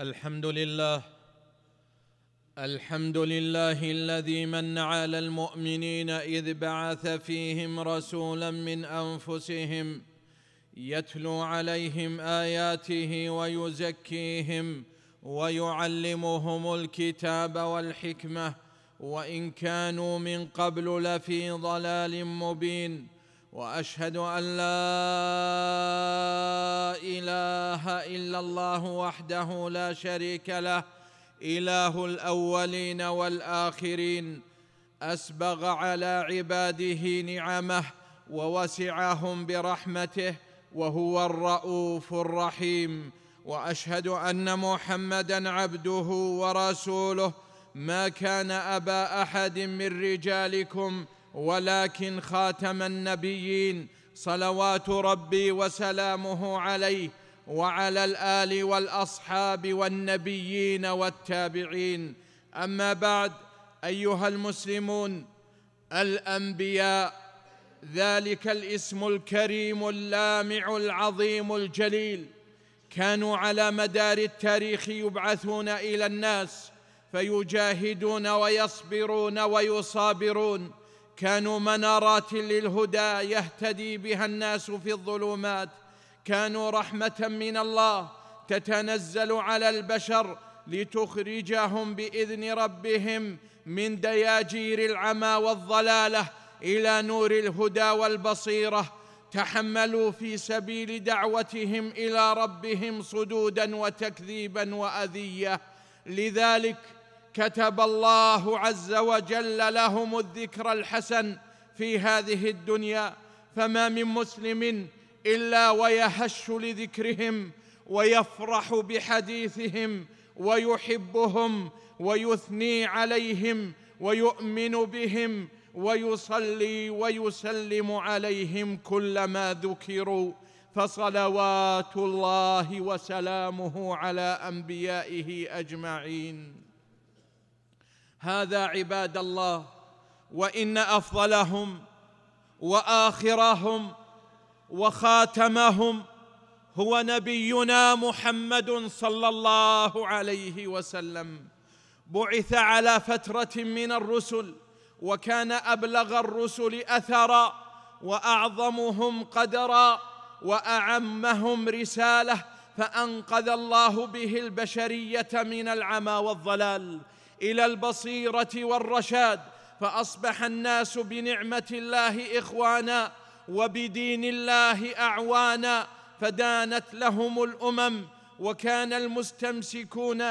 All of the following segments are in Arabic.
الحمد لله. الحمد لله الذي من على المؤمنين إذ بعث فيهم رسولا من أنفسهم يتلو عليهم آياته ويزكيهم ويعلمهم الكتاب والحكمة. وإن كانوا من قبل لفي ضلال مبين. وأشهد أن لا إله إلا الله وحده لا شريك له إله الأولين والآخرين أسبغ على عباده نعمه ووسعهم برحمته وهو الرؤوف الرحيم. وأشهد أن محمدا عبده ورسوله. ما كان أبا أحد من رجالكم ولكن خاتم النبيين صلوات ربي وسلامه عليه وعلى الآل والأصحاب والنبيين والتابعين. أما بعد أيها المسلمون الأنبياء ذلك الاسم الكريم اللامع العظيم الجليل. كانوا على مدار التاريخ يبعثون إلى الناس فيجاهدون ويصبرون ويصابرون. كانوا منارات للهدى يهتدي بها الناس في الظلمات. كانوا رحمة من الله تتنزل على البشر لتخرجهم بإذن ربهم من دياجير العمى والضلالة إلى نور الهدى والبصيرة. تحملوا في سبيل دعوتهم إلى ربهم صدودا وتكذيبا وأذية. لذلك كتب الله عز وجل لهم الذكر الحسن في هذه الدنيا فما من مسلم إلا ويهش لذكرهم ويفرح بحديثهم ويحبهم ويثني عليهم ويؤمن بهم ويصلي ويسلم عليهم كلما ذكروا فصلوات الله وسلامه على أنبيائه أجمعين. هذا عباد الله وإن أفضلهم وآخرهم وخاتمهم هو نبينا محمد صلى الله عليه وسلم. بعث على فترة من الرسل وكان أبلغ الرسل أثرا وأعظمهم قدرا وأعمهم رسالة فأنقذ الله به البشرية من العمى والضلال. إلى البصيرة والرشاد فأصبح الناس بنعمة الله إخوانا وبدين الله أعوانا فدانت لهم الأمم وكان المستمسكون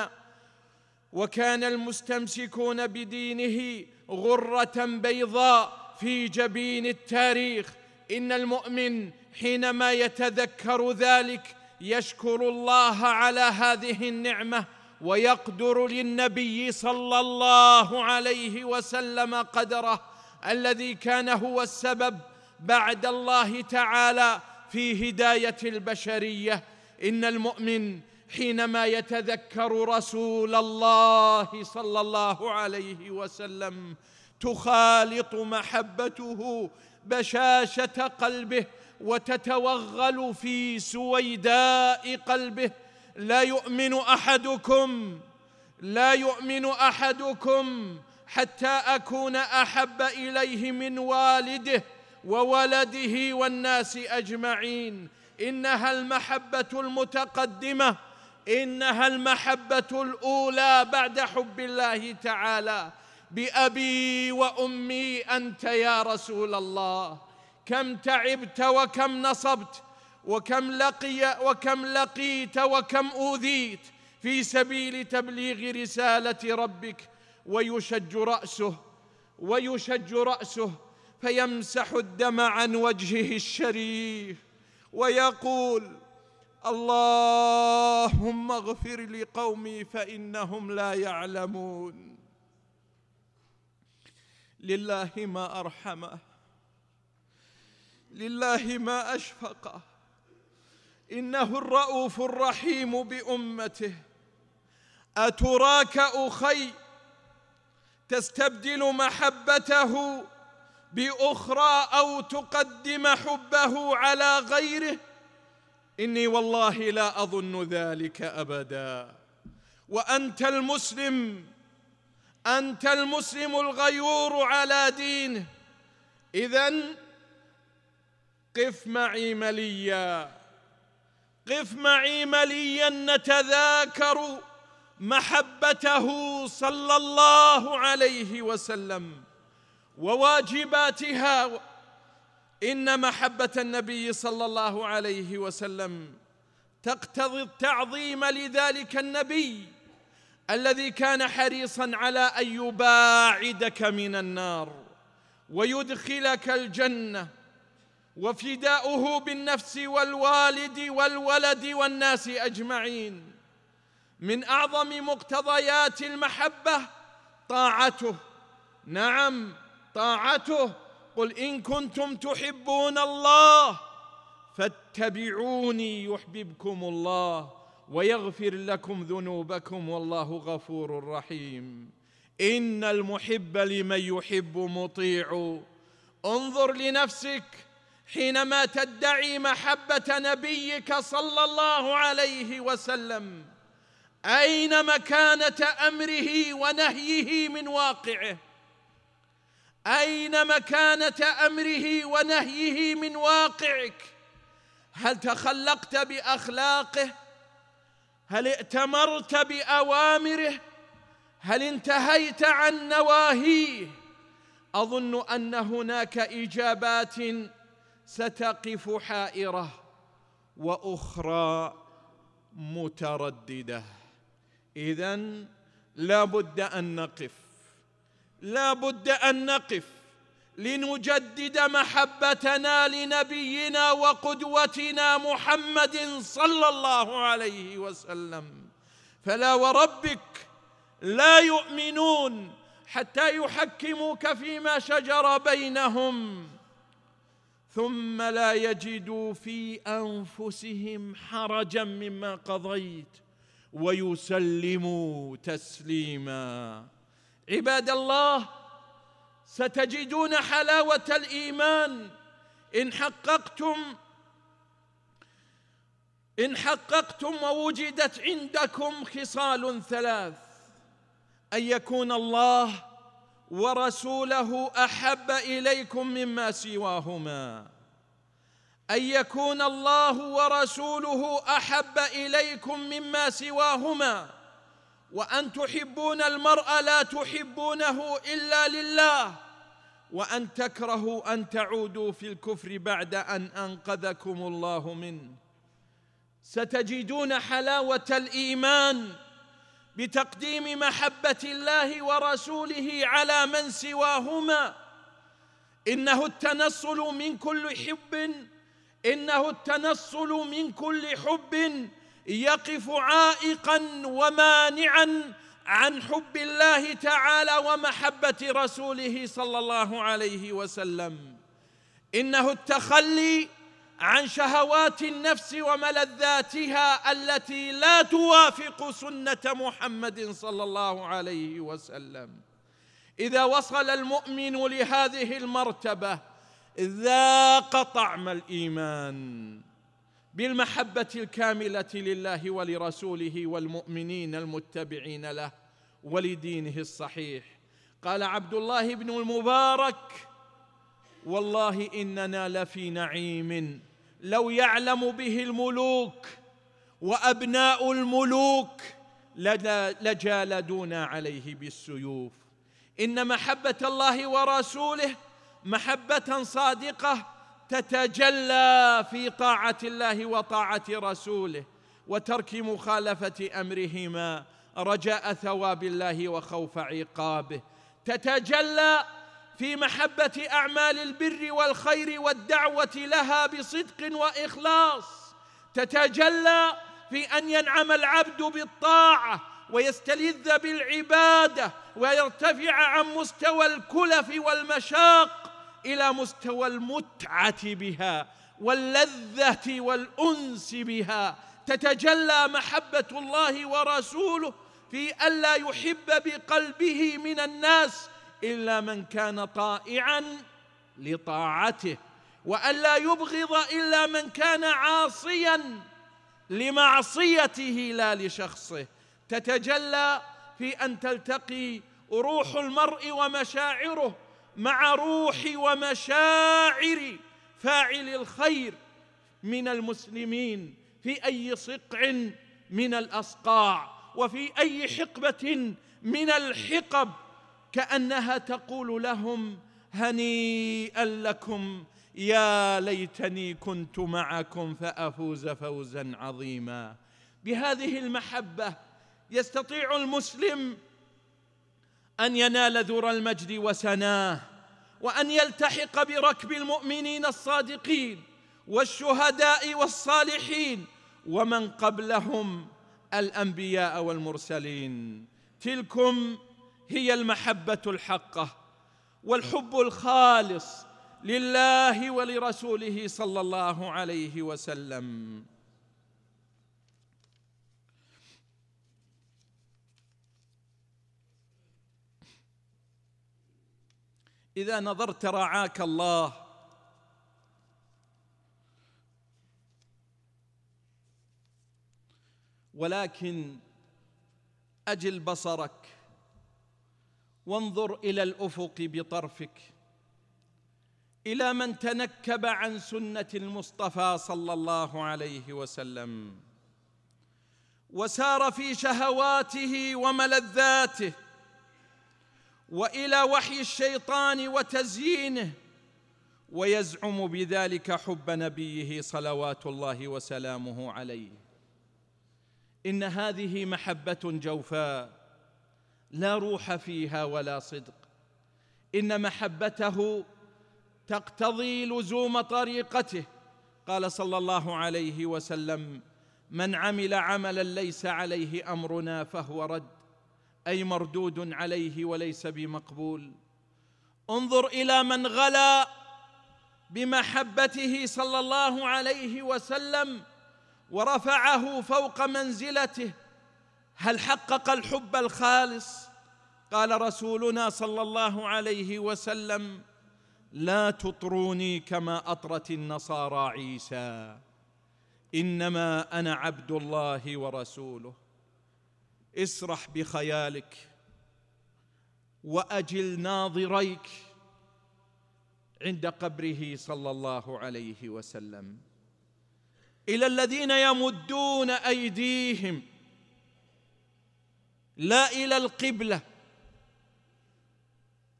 وكان المستمسكون بدينه غرة بيضاء في جبين التاريخ. إن المؤمن حينما يتذكر ذلك يشكر الله على هذه النعمة ويقدر للنبي صلى الله عليه وسلم قدره الذي كان هو السبب بعد الله تعالى في هداية البشرية. إن المؤمن حينما يتذكر رسول الله صلى الله عليه وسلم تخالط محبته بشاشة قلبه وتتوغل في سويداء قلبه لا يؤمن أحدكم لا يؤمن أحدكم حتى أكون أحب إليه من والده وولده والناس أجمعين. إنها المحبة المتقدمة إنها المحبة الأولى بعد حب الله تعالى. بأبي وأمي أنت يا رسول الله. كم تعبت وكم نصبت وكم لقي وكم لقيت وكم أوذيت في سبيل تبليغ رسالة ربك ويشج رأسه ويشج رأسه فيمسح الدم عن وجهه الشريف ويقول اللهم اغفر لقومي فإنهم لا يعلمون. لله ما أرحمه لله ما أشفقه إنه الرؤوف الرحيم بأمته. أتراك أخي تستبدل محبته بأخرى أو تقدم حبه على غيره؟ إني والله لا أظن ذلك أبدا. وأنت المسلم أنت المسلم الغيور على دينه. اذا قف معي مليا. قف معي مليا نتذاكر محبته صلى الله عليه وسلم وواجباتها إن محبة النبي صلى الله عليه وسلم تقتضي التعظيم لذلك النبي الذي كان حريصا على أن يباعدك من النار ويدخلك الجنة. وفداؤه بالنفس والوالد والولد والناس أجمعين. من أعظم مقتضيات المحبة طاعته. نعم طاعته. قل إن كنتم تحبون الله فاتبعوني يحببكم الله ويغفر لكم ذنوبكم والله غفور رحيم. إن المحب لمن يحب مطيع. انظر لنفسك حينما تدعي محبة نبيك صلى الله عليه وسلم أين مكانة أمره ونهيه من واقعه؟ أين مكانة أمره ونهيه من واقعك؟ هل تخلقت بأخلاقه؟ هل ائتمرت بأوامره؟ هل انتهيت عن نواهيه؟ أظن أن هناك إجابات ستقف حائرة وأخرى مترددة. اذا لا بد أن نقف لا بد أن نقف لنجدد محبتنا لنبينا وقدوتنا محمد صلى الله عليه وسلم. فلا وربك لا يؤمنون حتى يحكموك فيما شجر بينهم. ثم لا يجدوا في أنفسهم حرجا مما قضيت ويسلموا تسليما. عباد الله ستجدون حلاوة الإيمان. إن حققتم إن حققتم ووجدت عندكم خصال ثلاث أن يكون الله ورسوله أحب إليكم مما سواهما. أن يكون الله ورسوله أحب إليكم مما سواهما. وأن تحبون المرء لا تحبونه إلا لله. وأن تكرهوا أن تعودوا في الكفر بعد أن أنقذكم الله منه. ستجدون حلاوة الإيمان بتقديم محبة الله ورسوله على من سواهما. إنه التنصل من كل حب. إنه التنصل من كل حب يقف عائقا ومانعا عن حب الله تعالى ومحبة رسوله صلى الله عليه وسلم. إنه التخلي عن شهوات النفس وملذاتها التي لا توافق سنة محمد صلى الله عليه وسلم. إذا وصل المؤمن لهذه المرتبة ذاق طعم الإيمان بالمحبة الكاملة لله ولرسوله والمؤمنين المتبعين له ولدينه الصحيح. قال عبد الله بن المبارك والله إننا لفي نعيم لو يعلم به الملوك وأبناء الملوك لجالدونا عليه بالسيوف. إن محبة الله ورسوله محبة صادقة تتجلى في طاعة الله وطاعة رسوله وترك مخالفة أمرهما رجاء ثواب الله وخوف عقابه. تتجلى في محبة أعمال البر والخير والدعوة لها بصدق وإخلاص. تتجلى في أن ينعم العبد بالطاعة ويستلذ بالعبادة ويرتفع عن مستوى الكلف والمشاق إلى مستوى المتعة بها واللذة والأنس بها. تتجلى محبة الله ورسوله في الا يحب بقلبه من الناس إلا من كان طائعا لطاعته والا يبغض إلا من كان عاصيا لمعصيته لا لشخصه. تتجلى في أن تلتقي روح المرء ومشاعره مع روح ومشاعر فاعل الخير من المسلمين. في أي صقع من الأصقاع وفي أي حقبة من الحقب كأنها تقول لهم هنيئا لكم يا ليتني كنت معكم فأفوز فوزا عظيما. بهذه المحبة يستطيع المسلم أن ينال ذر المجد وسناه وأن يلتحق بركب المؤمنين الصادقين والشهداء والصالحين ومن قبلهم الأنبياء والمرسلين. تلكم هي المحبة الحقة والحب الخالص لله ولرسوله صلى الله عليه وسلم. إذا نظرت رعاك الله. ولكن أجل بصرك. وانظر إلى الأفق بطرفك. إلى من تنكب عن سنة المصطفى صلى الله عليه وسلم. وسار في شهواته وملذاته. وإلى وحي الشيطان وتزيينه. ويزعم بذلك حب نبيه صلوات الله وسلامه عليه. إن هذه محبة جوفاء. لا روح فيها ولا صدق. إن محبته تقتضي لزوم طريقته. قال صلى الله عليه وسلم من عمل عملا ليس عليه أمرنا فهو رد أي مردود عليه وليس بمقبول. انظر إلى من غلا بمحبته صلى الله عليه وسلم ورفعه فوق منزلته هل حقق الحب الخالص؟ قال رسولنا صلى الله عليه وسلم لا تطروني كما أطرت النصارى عيسى. إنما أنا عبد الله ورسوله. اسرح بخيالك وأجل ناظريك عند قبره صلى الله عليه وسلم. إلى الذين يمدون أيديهم لا إلى القبلة.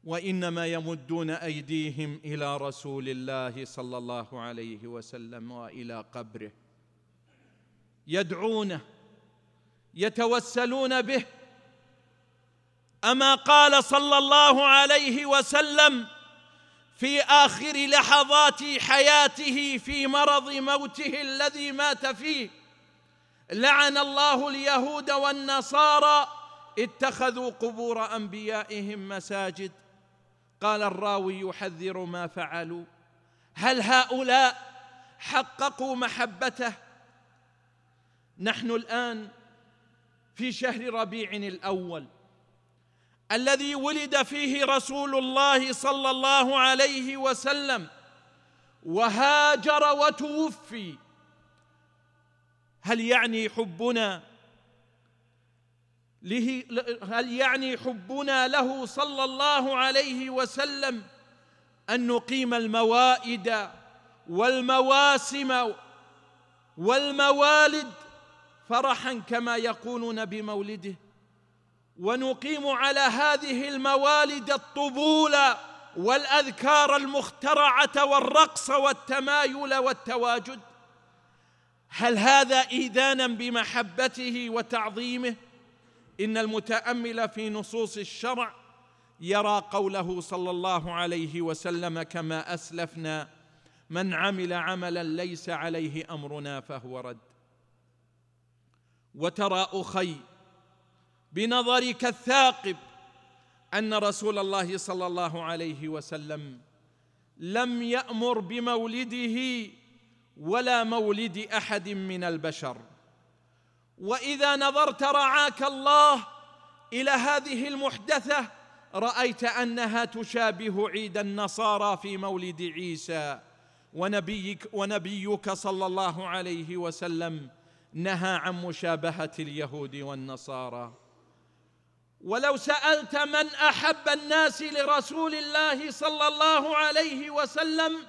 وإنما يمدون أيديهم إلى رسول الله صلى الله عليه وسلم وإلى قبره. يدعونه يتوسلون به. أما قال صلى الله عليه وسلم في آخر لحظات حياته في مرض موته الذي مات فيه لعن الله اليهود والنصارى اتخذوا قبور أنبيائهم مساجد. قال الراوي يحذر ما فعلوا. هل هؤلاء حققوا محبته؟ نحن الآن في شهر ربيع الأول. الذي ولد فيه رسول الله صلى الله عليه وسلم وهاجر وتوفي. هل يعني حبنا له هل يعني حبنا له صلى الله عليه وسلم أن نقيم الموائد والمواسم والموالد فرحا كما يقولون بمولده؟ ونقيم على هذه الموالد الطبول والأذكار المخترعة والرقص والتمايل والتواجد؟ هل هذا ايذانا بمحبته وتعظيمه؟ إن المتأمل في نصوص الشرع يرى قوله صلى الله عليه وسلم كما أسلفنا من عمل عملا ليس عليه أمرنا فهو رد. وترى أخي بنظرك الثاقب أن رسول الله صلى الله عليه وسلم لم يأمر بمولده ولا مولد أحد من البشر. وإذا نظرت رعاك الله إلى هذه المحدثة رأيت أنها تشابه عيد النصارى في مولد عيسى ونبيك ونبيك صلى الله عليه وسلم نهى عن مشابهة اليهود والنصارى. ولو سألت من أحب الناس لرسول الله صلى الله عليه وسلم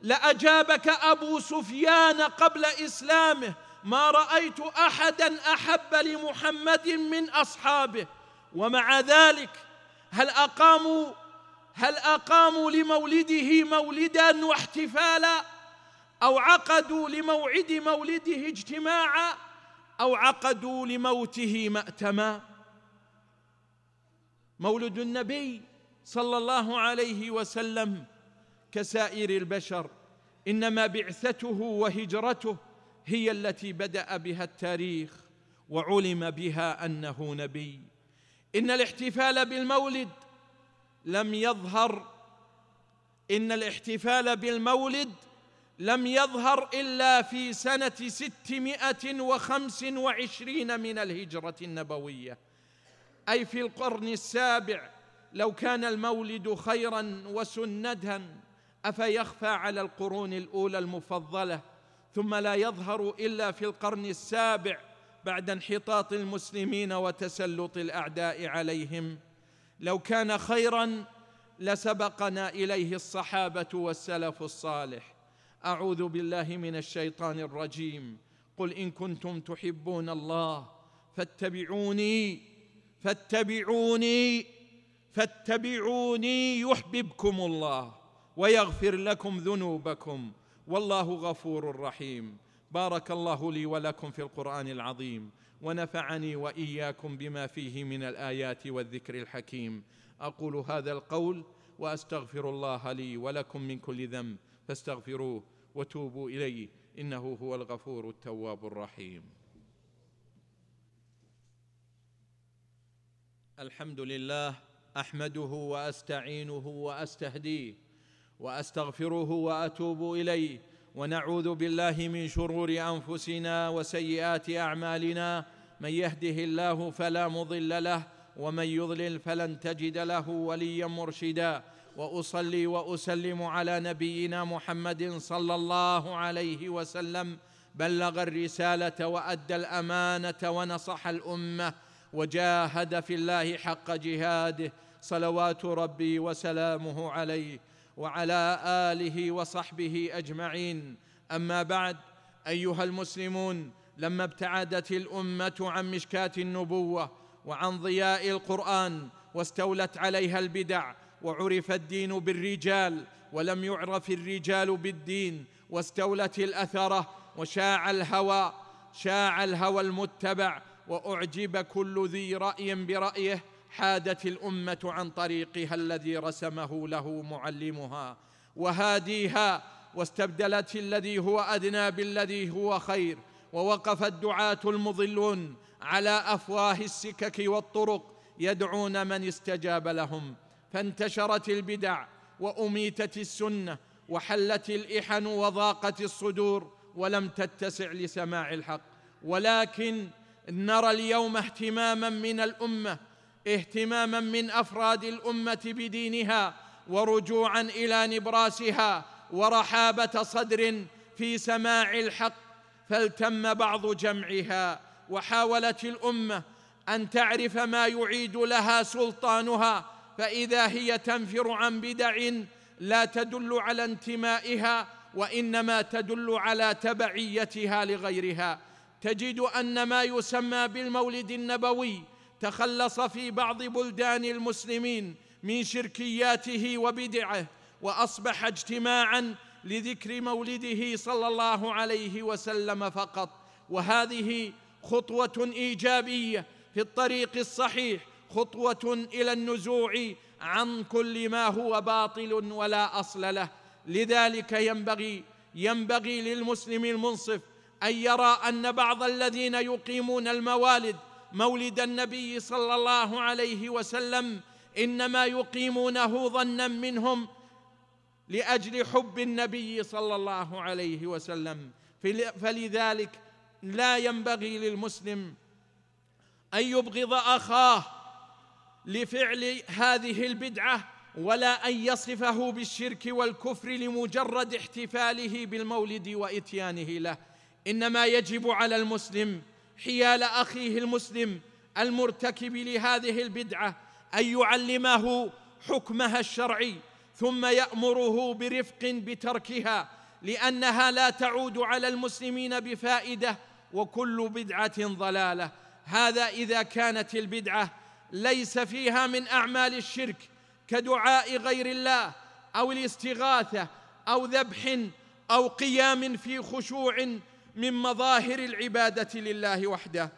لأجابك أبو سفيان قبل إسلامه ما رأيت أحدا أحب لمحمد من أصحابه. ومع ذلك هل أقاموا هل أقاموا لمولده مولدا واحتفالا؟ أو عقدوا لموعد مولده اجتماعا؟ أو عقدوا لموته مأتما؟ مولد النبي صلى الله عليه وسلم كسائر البشر إنما بعثته وهجرته هي التي بدأ بها التاريخ وعلم بها أنه نبي. إن الاحتفال بالمولد لم يظهر إن الاحتفال بالمولد لم يظهر إلا في سنة ستمائة وخمس وعشرين من الهجرة النبوية. أي في القرن السابع لو كان المولد خيرا وسندا أفيخفى على القرون الأولى المفضلة. ثم لا يظهر إلا في القرن السابع بعد انحطاط المسلمين وتسلط الأعداء عليهم. لو كان خيرا لسبقنا إليه الصحابة والسلف الصالح. أعوذ بالله من الشيطان الرجيم. قل إن كنتم تحبون الله فاتبعوني فاتبعوني فاتبعوني يحببكم الله ويغفر لكم ذنوبكم. والله غفور رحيم. بارك الله لي ولكم في القرآن العظيم ونفعني وإياكم بما فيه من الآيات والذكر الحكيم. أقول هذا القول وأستغفر الله لي ولكم من كل ذنب فاستغفروه وتوبوا إليه إنه هو الغفور التواب الرحيم. الحمد لله أحمده وأستعينه وأستهديه واستغفره وأتوب إليه ونعوذ بالله من شرور أنفسنا وسيئات أعمالنا. من يهده الله فلا مضل له ومن يضلل فلن تجد له وليا مرشدا. وأصلي وأسلم على نبينا محمد صلى الله عليه وسلم. بلغ الرسالة وأدى الأمانة ونصح الأمة. وجاهد في الله حق جهاده. صلوات ربي وسلامه عليه. وعلى آله وصحبه أجمعين. أما بعد أيها المسلمون لما ابتعدت الأمة عن مشكاه النبوة وعن ضياء القرآن واستولت عليها البدع وعرف الدين بالرجال ولم يعرف الرجال بالدين واستولت الاثره وشاع الهوى شاع الهوى المتبع وأعجب كل ذي رأي برأيه حادت الأمة عن طريقها الذي رسمه له معلمها وهاديها واستبدلت الذي هو أدنى بالذي هو خير ووقف الدعاه المضلون على أفواه السكك والطرق يدعون من استجاب لهم. فانتشرت البدع وأميتت السنة وحلت الإحن وضاقت الصدور ولم تتسع لسماع الحق. ولكن نرى اليوم اهتماما من الأمة اهتماما من أفراد الأمة بدينها ورجوعا إلى نبراسها ورحابة صدر في سماع الحق فالتم بعض جمعها. وحاولت الأمة أن تعرف ما يعيد لها سلطانها فإذا هي تنفر عن بدع لا تدل على انتمائها وإنما تدل على تبعيتها لغيرها. تجد أن ما يسمى بالمولد النبوي تخلص في بعض بلدان المسلمين من شركياته وبدعه وأصبح اجتماعا لذكر مولده صلى الله عليه وسلم فقط. وهذه خطوة إيجابية في الطريق الصحيح خطوة إلى النزوع عن كل ما هو باطل ولا أصل له. لذلك ينبغي ينبغي للمسلم المنصف أن يرى أن بعض الذين يقيمون الموالد مولد النبي صلى الله عليه وسلم إنما يقيمونه ظنا منهم لأجل حب النبي صلى الله عليه وسلم. فلذلك لا ينبغي للمسلم أن يبغض أخاه لفعل هذه البدعة ولا أن يصفه بالشرك والكفر لمجرد احتفاله بالمولد وإتيانه له. إنما يجب على المسلم حيال أخيه المسلم المرتكب لهذه البدعة أن يعلمه حكمها الشرعي ثم يأمره برفق بتركها لأنها لا تعود على المسلمين بفائدة وكل بدعة ضلالة. هذا إذا كانت البدعة ليس فيها من أعمال الشرك كدعاء غير الله أو الاستغاثة أو ذبح أو قيام في خشوع من مظاهر العبادة لله وحده.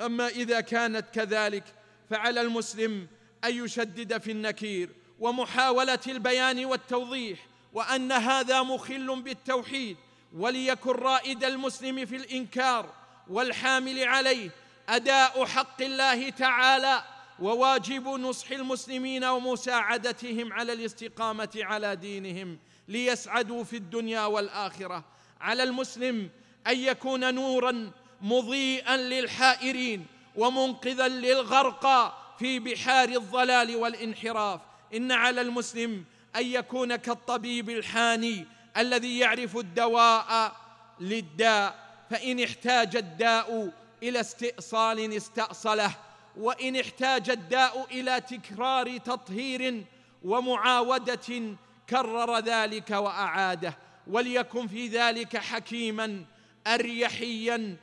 أما إذا كانت كذلك فعلى المسلم أن يشدد في النكير ومحاولة البيان والتوضيح وأن هذا مخل بالتوحيد وليكن رائد المسلم في الإنكار والحامل عليه أداء حق الله تعالى وواجب نصح المسلمين ومساعدتهم على الاستقامة على دينهم ليسعدوا في الدنيا والآخرة. على المسلم أن يكون نورا مضيئا للحائرين ومنقذا للغرقى في بحار الضلال والانحراف. إن على المسلم أن يكون كالطبيب الحاني الذي يعرف الدواء للداء فإن احتاج الداء إلى استئصال استأصله وإن احتاج الداء إلى تكرار تطهير ومعاودة كرر ذلك وأعاده. وليكن في ذلك حكيما اريحيا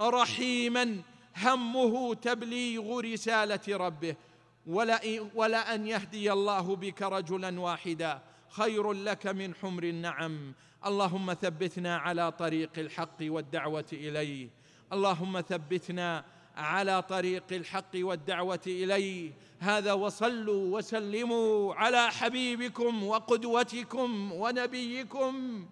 رحيما همه تبليغ رسالة ربه. ولا, ولا أن يهدي الله بك رجلا واحدا. خير لك من حمر النعم. اللهم ثبتنا على طريق الحق والدعوة إليه. اللهم ثبتنا على طريق الحق والدعوة إليه. هذا وصلوا وسلموا على حبيبكم وقدوتكم ونبيكم.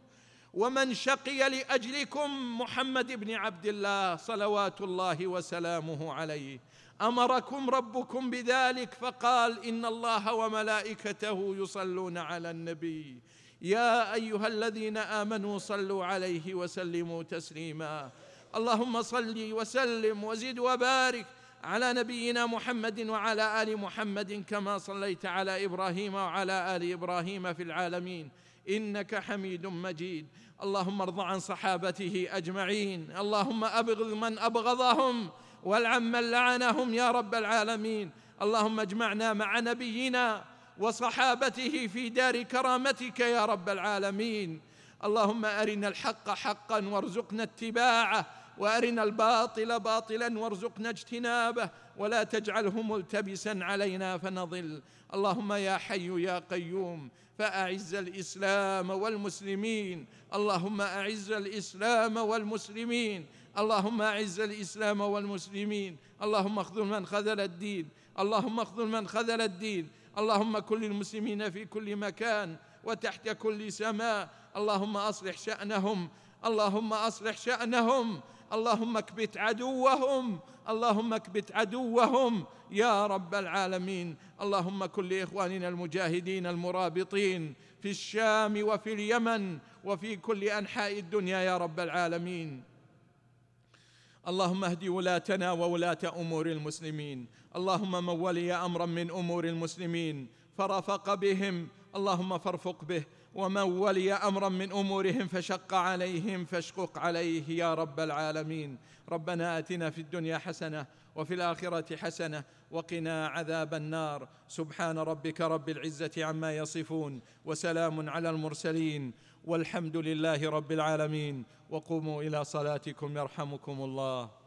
ومن شقي لأجلكم محمد بن عبد الله صلوات الله وسلامه عليه. أمركم ربكم بذلك فقال إن الله وملائكته يصلون على النبي. يا أيها الذين آمنوا صلوا عليه وسلموا تسليما. اللهم صل وسلم وزد وبارك على نبينا محمد وعلى آل محمد كما صليت على إبراهيم وعلى آل إبراهيم في العالمين. إنك حميد مجيد. اللهم ارض عن صحابته أجمعين. اللهم أبغض من أبغضهم والعن من لعنهم يا رب العالمين. اللهم اجمعنا مع نبينا وصحابته في دار كرامتك يا رب العالمين. اللهم أرنا الحق حقا وارزقنا اتباعه وأرنا الباطل باطلا وارزقنا اجتنابه ولا تجعله ملتبسا علينا فنضل. اللهم يا حي يا قيوم فأعز الإسلام والمسلمين. اللهم أعز الإسلام والمسلمين. اللهم أعز الإسلام والمسلمين. اللهم اخذل من خذل الدين. اللهم اخذل من خذل الدين. اللهم كل المسلمين في كل مكان وتحت كل سماء. اللهم أصلح شأنهم. اللهم أصلح شأنهم. اللهم اكبت عدوهم اللهم اكبت عدوهم يا رب العالمين. اللهم كن لإخواننا المجاهدين المرابطين في الشام وفي اليمن وفي كل أنحاء الدنيا يا رب العالمين. اللهم اهد ولاتنا وولاة أمور المسلمين. اللهم من ولي أمرا من أمور المسلمين. فرفق بهم اللهم فارفق به. ومن ولي أمرا من أمورهم فشق عليهم فاشقق عليه يا رب العالمين. ربنا آتنا في الدنيا حسنة وفي الآخرة حسنة وقنا عذاب النار. سبحان ربك رب العزة عما يصفون وسلام على المرسلين والحمد لله رب العالمين. وقوموا إلى صلاتكم يرحمكم الله.